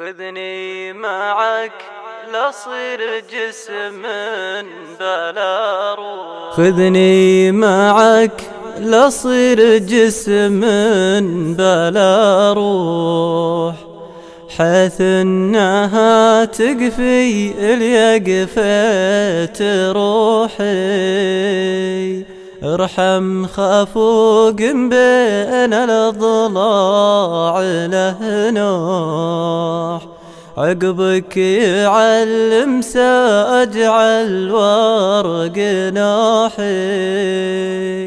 خذني معك لصير جسم بلا روح. خذني معك لصير جسم بلا روح. حيث إنها تقفي اليقفة روحي. ارحم خفوق بين الضلاع له نوح. عقبك يعلم ساجع الورق ناحي.